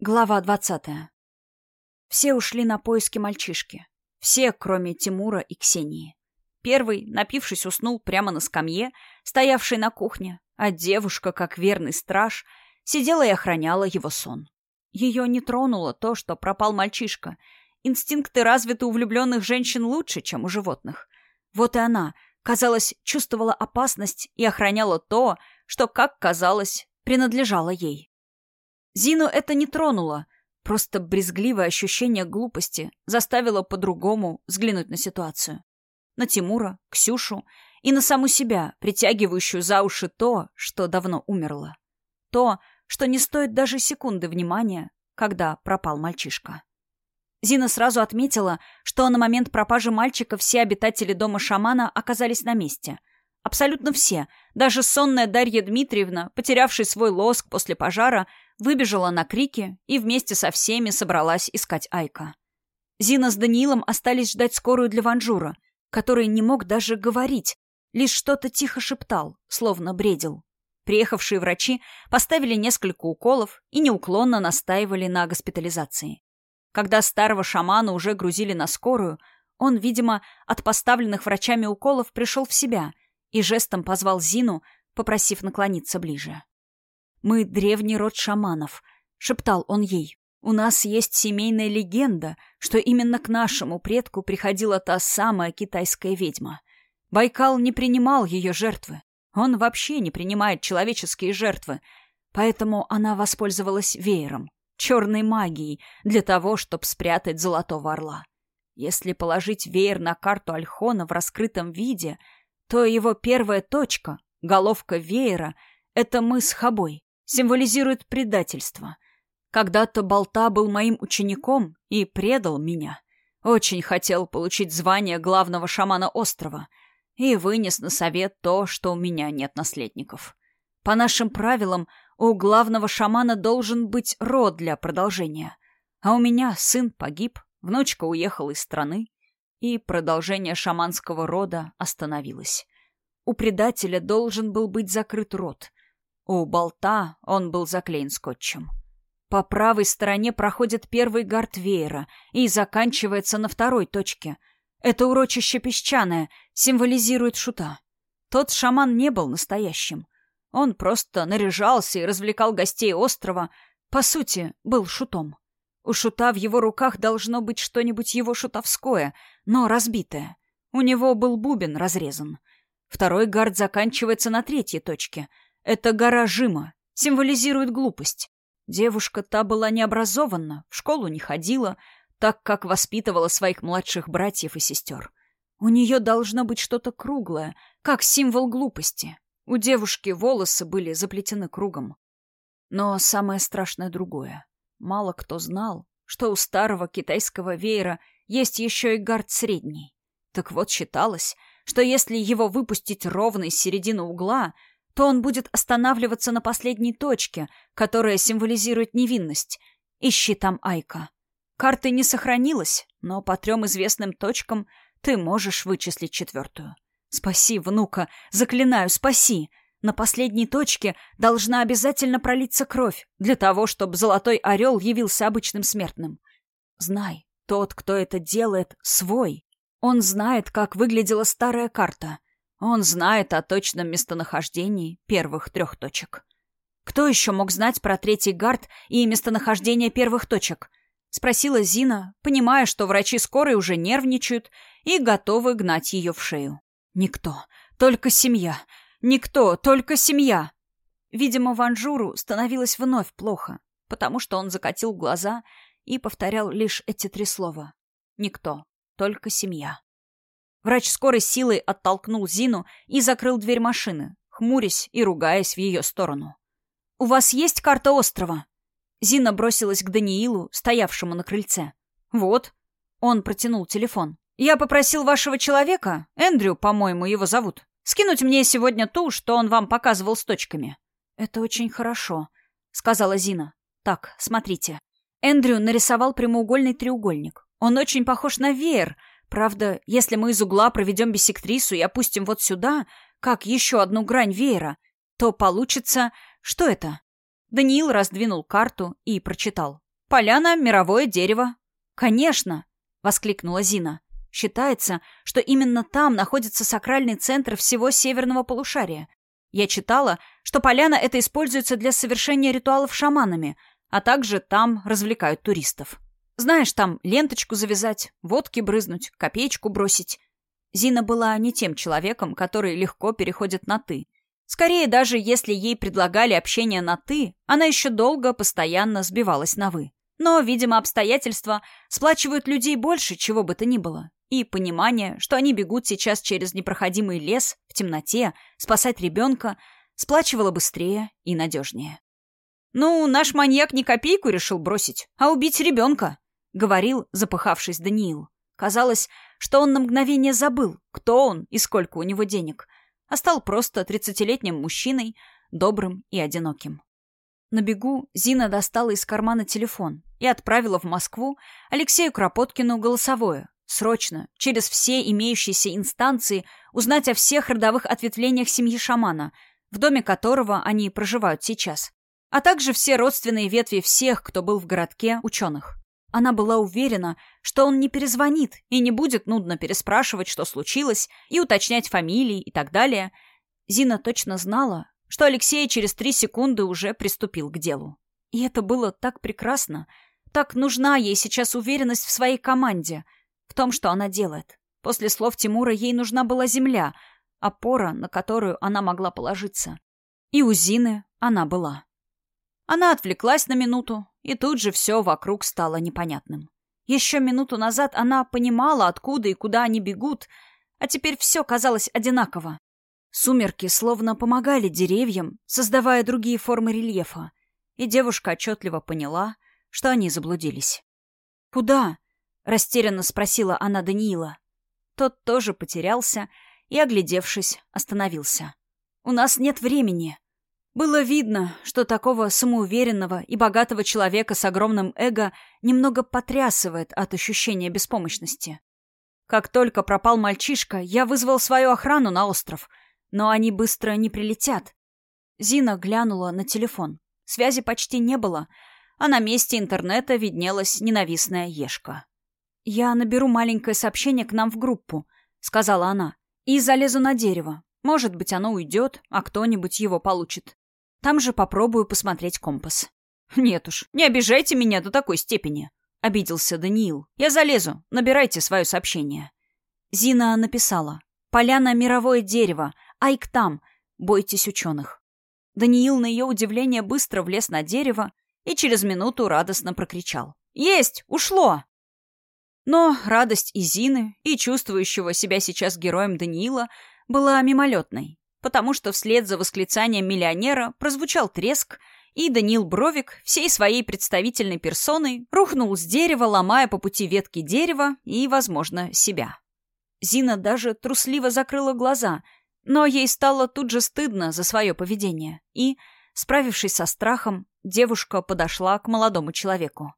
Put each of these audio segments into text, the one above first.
Глава двадцатая. Все ушли на поиски мальчишки. Все, кроме Тимура и Ксении. Первый, напившись, уснул прямо на скамье, стоявшей на кухне, а девушка, как верный страж, сидела и охраняла его сон. Ее не тронуло то, что пропал мальчишка. Инстинкты развиты у влюбленных женщин лучше, чем у животных. Вот и она, казалось, чувствовала опасность и охраняла то, что, как казалось, принадлежало ей. Зину это не тронуло, просто брезгливое ощущение глупости заставило по-другому взглянуть на ситуацию. На Тимура, Ксюшу и на саму себя, притягивающую за уши то, что давно умерло. То, что не стоит даже секунды внимания, когда пропал мальчишка. Зина сразу отметила, что на момент пропажи мальчика все обитатели дома шамана оказались на месте. Абсолютно все, даже сонная Дарья Дмитриевна, потерявшая свой лоск после пожара, выбежала на крики и вместе со всеми собралась искать Айка. Зина с Даниилом остались ждать скорую для Ванжура, который не мог даже говорить, лишь что-то тихо шептал, словно бредил. Приехавшие врачи поставили несколько уколов и неуклонно настаивали на госпитализации. Когда старого шамана уже грузили на скорую, он, видимо, от поставленных врачами уколов пришел в себя и жестом позвал Зину, попросив наклониться ближе. «Мы древний род шаманов», — шептал он ей. «У нас есть семейная легенда, что именно к нашему предку приходила та самая китайская ведьма. Байкал не принимал ее жертвы. Он вообще не принимает человеческие жертвы, поэтому она воспользовалась веером, черной магией, для того, чтобы спрятать золотого орла. Если положить веер на карту Альхона в раскрытом виде, то его первая точка, головка веера, — это мы с Хабой символизирует предательство. Когда-то Болта был моим учеником и предал меня. Очень хотел получить звание главного шамана острова и вынес на совет то, что у меня нет наследников. По нашим правилам, у главного шамана должен быть род для продолжения. А у меня сын погиб, внучка уехала из страны, и продолжение шаманского рода остановилось. У предателя должен был быть закрыт род — у болта он был заклеен скотчем. По правой стороне проходит первый гард веера и заканчивается на второй точке. Это урочище песчаное, символизирует шута. Тот шаман не был настоящим. Он просто наряжался и развлекал гостей острова, по сути, был шутом. У шута в его руках должно быть что-нибудь его шутовское, но разбитое. У него был бубен разрезан. Второй гард заканчивается на третьей точке — это гора Жима, символизирует глупость. Девушка та была необразованна, в школу не ходила, так как воспитывала своих младших братьев и сестер. У нее должно быть что-то круглое, как символ глупости. У девушки волосы были заплетены кругом. Но самое страшное другое. Мало кто знал, что у старого китайского веера есть еще и гард средний. Так вот считалось, что если его выпустить ровно из середины угла, то он будет останавливаться на последней точке, которая символизирует невинность. Ищи там Айка. Карты не сохранилась, но по трем известным точкам ты можешь вычислить четвертую. Спаси, внука, заклинаю, спаси. На последней точке должна обязательно пролиться кровь для того, чтобы золотой орел явился обычным смертным. Знай, тот, кто это делает, свой. Он знает, как выглядела старая карта — он знает о точном местонахождении первых трех точек. Кто еще мог знать про третий гард и местонахождение первых точек? Спросила Зина, понимая, что врачи скорой уже нервничают и готовы гнать ее в шею. Никто. Только семья. Никто. Только семья. Видимо, Ванжуру становилось вновь плохо, потому что он закатил глаза и повторял лишь эти три слова. Никто. Только семья. Врач скорой силой оттолкнул Зину и закрыл дверь машины, хмурясь и ругаясь в ее сторону. «У вас есть карта острова?» Зина бросилась к Даниилу, стоявшему на крыльце. «Вот». Он протянул телефон. «Я попросил вашего человека, Эндрю, по-моему, его зовут, скинуть мне сегодня ту, что он вам показывал с точками». «Это очень хорошо», — сказала Зина. «Так, смотрите». Эндрю нарисовал прямоугольный треугольник. Он очень похож на веер, Правда, если мы из угла проведем биссектрису и опустим вот сюда, как еще одну грань веера, то получится... Что это? Даниил раздвинул карту и прочитал. Поляна — мировое дерево». «Конечно!» — воскликнула Зина. «Считается, что именно там находится сакральный центр всего северного полушария. Я читала, что поляна это используется для совершения ритуалов шаманами, а также там развлекают туристов. Знаешь, там ленточку завязать, водки брызнуть, копеечку бросить. Зина была не тем человеком, который легко переходит на «ты». Скорее, даже если ей предлагали общение на «ты», она еще долго, постоянно сбивалась на «вы». Но, видимо, обстоятельства сплачивают людей больше, чего бы то ни было. И понимание, что они бегут сейчас через непроходимый лес, в темноте, спасать ребенка, сплачивало быстрее и надежнее. «Ну, наш маньяк не копейку решил бросить, а убить ребенка», — говорил, запыхавшись Даниил. Казалось, что он на мгновение забыл, кто он и сколько у него денег, а стал просто тридцатилетним мужчиной, добрым и одиноким. На бегу Зина достала из кармана телефон и отправила в Москву Алексею Кропоткину голосовое. Срочно, через все имеющиеся инстанции, узнать о всех родовых ответвлениях семьи шамана, в доме которого они проживают сейчас, а также все родственные ветви всех, кто был в городке ученых. Она была уверена, что он не перезвонит и не будет нудно переспрашивать, что случилось, и уточнять фамилии и так далее. Зина точно знала, что Алексей через три секунды уже приступил к делу. И это было так прекрасно. Так нужна ей сейчас уверенность в своей команде, в том, что она делает. После слов Тимура ей нужна была земля, опора, на которую она могла положиться. И у Зины она была. Она отвлеклась на минуту, и тут же все вокруг стало непонятным. Еще минуту назад она понимала, откуда и куда они бегут, а теперь все казалось одинаково. Сумерки словно помогали деревьям, создавая другие формы рельефа, и девушка отчетливо поняла, что они заблудились. «Куда?» — растерянно спросила она Даниила. Тот тоже потерялся и, оглядевшись, остановился. «У нас нет времени». Было видно, что такого самоуверенного и богатого человека с огромным эго немного потрясывает от ощущения беспомощности. Как только пропал мальчишка, я вызвал свою охрану на остров — но они быстро не прилетят. Зина глянула на телефон. Связи почти не было, а на месте интернета виднелась ненавистная Ешка. «Я наберу маленькое сообщение к нам в группу», — сказала она, — «и залезу на дерево. Может быть, оно уйдет, а кто-нибудь его получит. Там же попробую посмотреть компас». «Нет уж, не обижайте меня до такой степени», — обиделся Даниил. «Я залезу, набирайте свое сообщение». Зина написала. «Поляна — мировое дерево, Айк там! Бойтесь ученых!» Даниил на ее удивление быстро влез на дерево и через минуту радостно прокричал. «Есть! Ушло!» Но радость и Зины, и чувствующего себя сейчас героем Даниила была мимолетной, потому что вслед за восклицанием миллионера прозвучал треск, и Даниил Бровик всей своей представительной персоной рухнул с дерева, ломая по пути ветки дерева и, возможно, себя. Зина даже трусливо закрыла глаза — но ей стало тут же стыдно за свое поведение, и, справившись со страхом, девушка подошла к молодому человеку.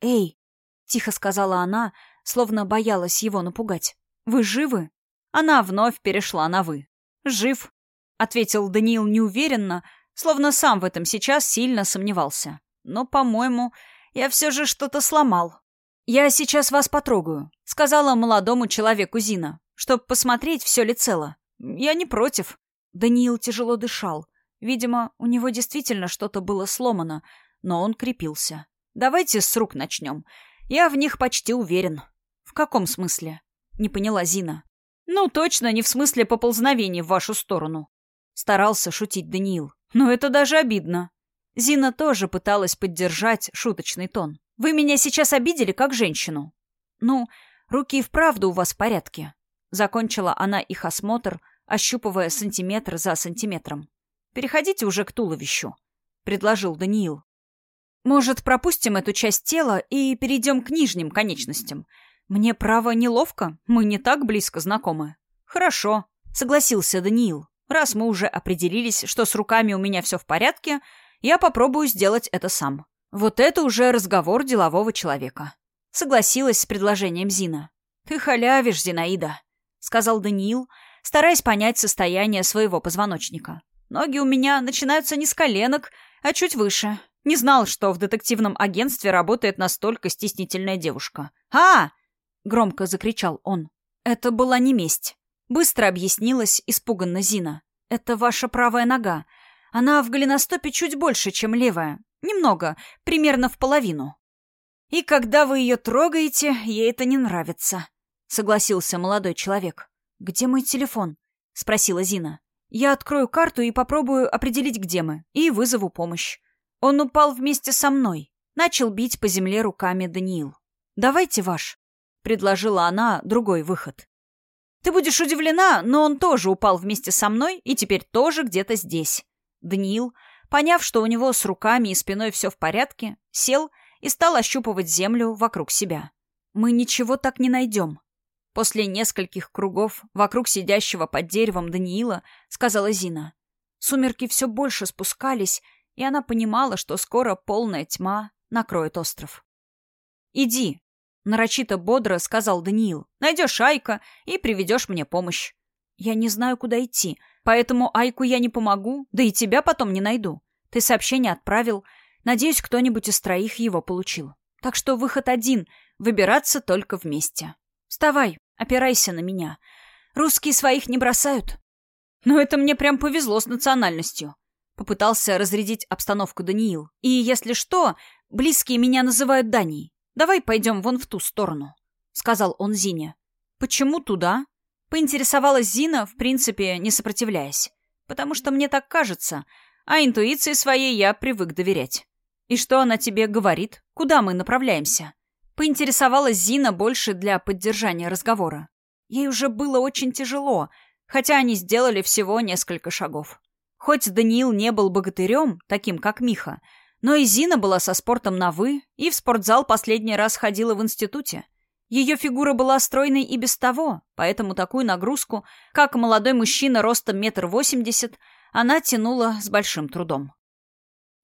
«Эй!» — тихо сказала она, словно боялась его напугать. «Вы живы?» Она вновь перешла на «вы». «Жив», — ответил Даниил неуверенно, словно сам в этом сейчас сильно сомневался. «Но, по-моему, я все же что-то сломал». «Я сейчас вас потрогаю», — сказала молодому человеку Зина, чтобы посмотреть, все ли цело. «Я не против». Даниил тяжело дышал. Видимо, у него действительно что-то было сломано, но он крепился. «Давайте с рук начнем. Я в них почти уверен». «В каком смысле?» — не поняла Зина. «Ну, точно не в смысле поползновения в вашу сторону», — старался шутить Даниил. «Но это даже обидно». Зина тоже пыталась поддержать шуточный тон. «Вы меня сейчас обидели как женщину». «Ну, руки и вправду у вас в порядке». Закончила она их осмотр, ощупывая сантиметр за сантиметром. «Переходите уже к туловищу», — предложил Даниил. «Может, пропустим эту часть тела и перейдем к нижним конечностям? Мне, право, неловко, мы не так близко знакомы». «Хорошо», — согласился Даниил. «Раз мы уже определились, что с руками у меня все в порядке, я попробую сделать это сам». Вот это уже разговор делового человека. Согласилась с предложением Зина. «Ты халявишь, Зинаида», — сказал Даниил, — стараясь понять состояние своего позвоночника. Ноги у меня начинаются не с коленок, а чуть выше. Не знал, что в детективном агентстве работает настолько стеснительная девушка. «А!» — громко закричал он. Это была не месть. Быстро объяснилась испуганно Зина. «Это ваша правая нога. Она в голеностопе чуть больше, чем левая. Немного, примерно в половину. И когда вы ее трогаете, ей это не нравится», — согласился молодой человек. «Где мой телефон?» — спросила Зина. «Я открою карту и попробую определить, где мы, и вызову помощь». Он упал вместе со мной. Начал бить по земле руками Даниил. «Давайте ваш», — предложила она другой выход. «Ты будешь удивлена, но он тоже упал вместе со мной и теперь тоже где-то здесь». Даниил, поняв, что у него с руками и спиной все в порядке, сел и стал ощупывать землю вокруг себя. «Мы ничего так не найдем». После нескольких кругов вокруг сидящего под деревом Даниила сказала Зина. Сумерки все больше спускались, и она понимала, что скоро полная тьма накроет остров. «Иди», — нарочито бодро сказал Даниил. «Найдешь Айка и приведешь мне помощь». «Я не знаю, куда идти, поэтому Айку я не помогу, да и тебя потом не найду. Ты сообщение отправил. Надеюсь, кто-нибудь из троих его получил. Так что выход один — выбираться только вместе. Вставай, опирайся на меня. Русские своих не бросают». «Ну, это мне прям повезло с национальностью», — попытался разрядить обстановку Даниил. «И, если что, близкие меня называют Данией. Давай пойдем вон в ту сторону», — сказал он Зине. «Почему туда?» — поинтересовалась Зина, в принципе, не сопротивляясь. «Потому что мне так кажется, а интуиции своей я привык доверять». «И что она тебе говорит? Куда мы направляемся?» Поинтересовалась Зина больше для поддержания разговора. Ей уже было очень тяжело, хотя они сделали всего несколько шагов. Хоть Даниил не был богатырем, таким как Миха, но и Зина была со спортом на «вы» и в спортзал последний раз ходила в институте. Ее фигура была стройной и без того, поэтому такую нагрузку, как молодой мужчина ростом метр восемьдесят, она тянула с большим трудом.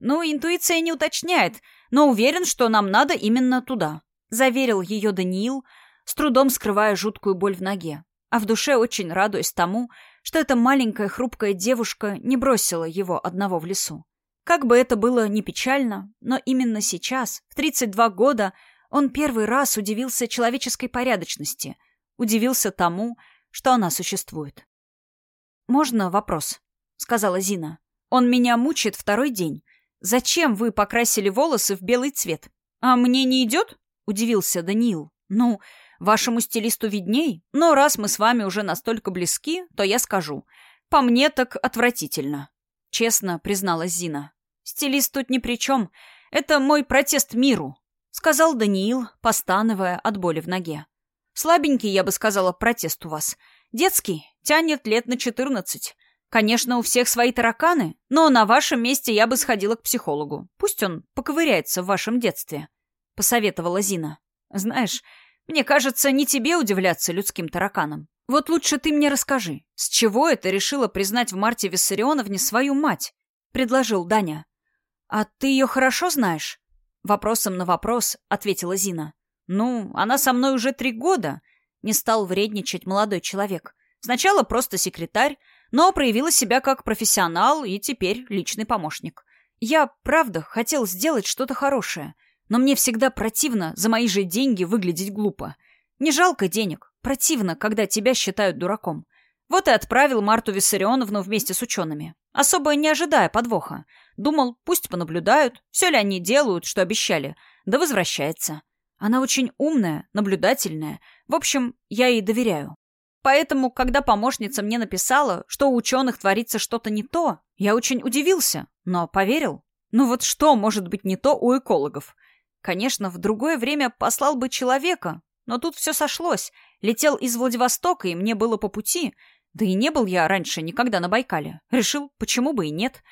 «Ну, интуиция не уточняет, но уверен, что нам надо именно туда», — заверил ее Даниил, с трудом скрывая жуткую боль в ноге, а в душе очень радуясь тому, что эта маленькая хрупкая девушка не бросила его одного в лесу. Как бы это было ни печально, но именно сейчас, в 32 года, он первый раз удивился человеческой порядочности, удивился тому, что она существует. «Можно вопрос?» — сказала Зина. «Он меня мучает второй день. Зачем вы покрасили волосы в белый цвет? А мне не идет?» — удивился Даниил. «Ну, вашему стилисту видней, но раз мы с вами уже настолько близки, то я скажу. По мне так отвратительно», — честно призналась Зина. Стилист тут ни при чем. Это мой протест миру», — сказал Даниил, постановая от боли в ноге. «Слабенький, я бы сказала, протест у вас. Детский, тянет лет на четырнадцать. Конечно, у всех свои тараканы, но на вашем месте я бы сходила к психологу. Пусть он поковыряется в вашем детстве», — посоветовала Зина. «Знаешь, мне кажется, не тебе удивляться людским тараканам. Вот лучше ты мне расскажи, с чего это решила признать в Марте Виссарионовне свою мать?» — предложил Даня. «А ты ее хорошо знаешь?» Вопросом на вопрос ответила Зина. «Ну, она со мной уже три года», — не стал вредничать молодой человек. «Сначала просто секретарь, но проявила себя как профессионал и теперь личный помощник. Я, правда, хотел сделать что-то хорошее, но мне всегда противно за мои же деньги выглядеть глупо. Не жалко денег, противно, когда тебя считают дураком. Вот и отправил Марту Виссарионовну вместе с учеными, особо не ожидая подвоха. Думал, пусть понаблюдают, все ли они делают, что обещали, да возвращается. Она очень умная, наблюдательная. В общем, я ей доверяю. Поэтому, когда помощница мне написала, что у ученых творится что-то не то, я очень удивился, но поверил. Ну вот что может быть не то у экологов? Конечно, в другое время послал бы человека, но тут все сошлось. Летел из Владивостока, и мне было по пути. Да и не был я раньше никогда на Байкале. Решил, почему бы и нет.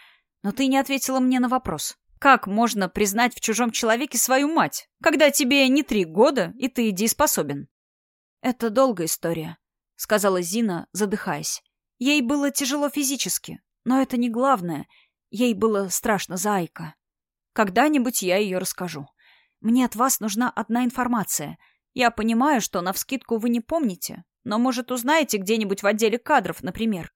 Но ты не ответила мне на вопрос. Как можно признать в чужом человеке свою мать, когда тебе не три года, и ты дееспособен? Это долгая история, сказала Зина, задыхаясь. Ей было тяжело физически, но это не главное. Ей было страшно за Айка. Когда-нибудь я ее расскажу. Мне от вас нужна одна информация. Я понимаю, что навскидку вы не помните, но, может, узнаете где-нибудь в отделе кадров, например.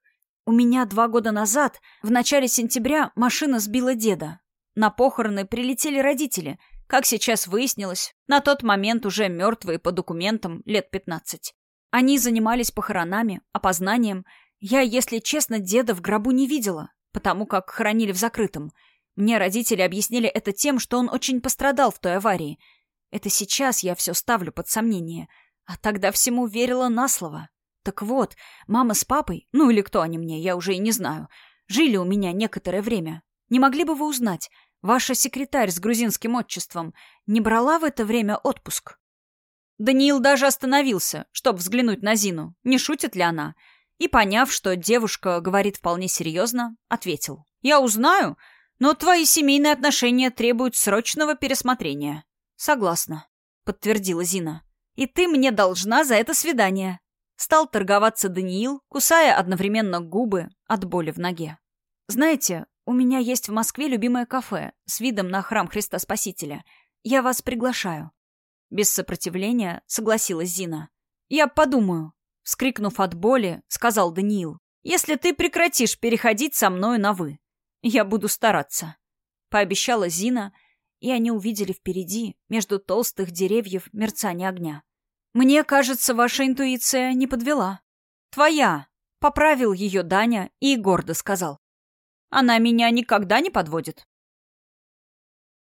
У меня два года назад, в начале сентября, машина сбила деда. На похороны прилетели родители. Как сейчас выяснилось, на тот момент уже мертвые по документам лет пятнадцать. Они занимались похоронами, опознанием. Я, если честно, деда в гробу не видела, потому как хоронили в закрытом. Мне родители объяснили это тем, что он очень пострадал в той аварии. Это сейчас я все ставлю под сомнение. А тогда всему верила на слово. Так вот, мама с папой, ну или кто они мне, я уже и не знаю, жили у меня некоторое время. Не могли бы вы узнать, ваша секретарь с грузинским отчеством не брала в это время отпуск? Даниил даже остановился, чтобы взглянуть на Зину, не шутит ли она. И, поняв, что девушка говорит вполне серьезно, ответил. «Я узнаю, но твои семейные отношения требуют срочного пересмотрения». «Согласна», — подтвердила Зина. «И ты мне должна за это свидание». Стал торговаться Даниил, кусая одновременно губы от боли в ноге. «Знаете, у меня есть в Москве любимое кафе с видом на храм Христа Спасителя. Я вас приглашаю». Без сопротивления согласилась Зина. «Я подумаю», — вскрикнув от боли, сказал Даниил. «Если ты прекратишь переходить со мною на «вы». Я буду стараться», — пообещала Зина, и они увидели впереди, между толстых деревьев, мерцание огня. «Мне кажется, ваша интуиция не подвела». «Твоя», — поправил ее Даня и гордо сказал. «Она меня никогда не подводит.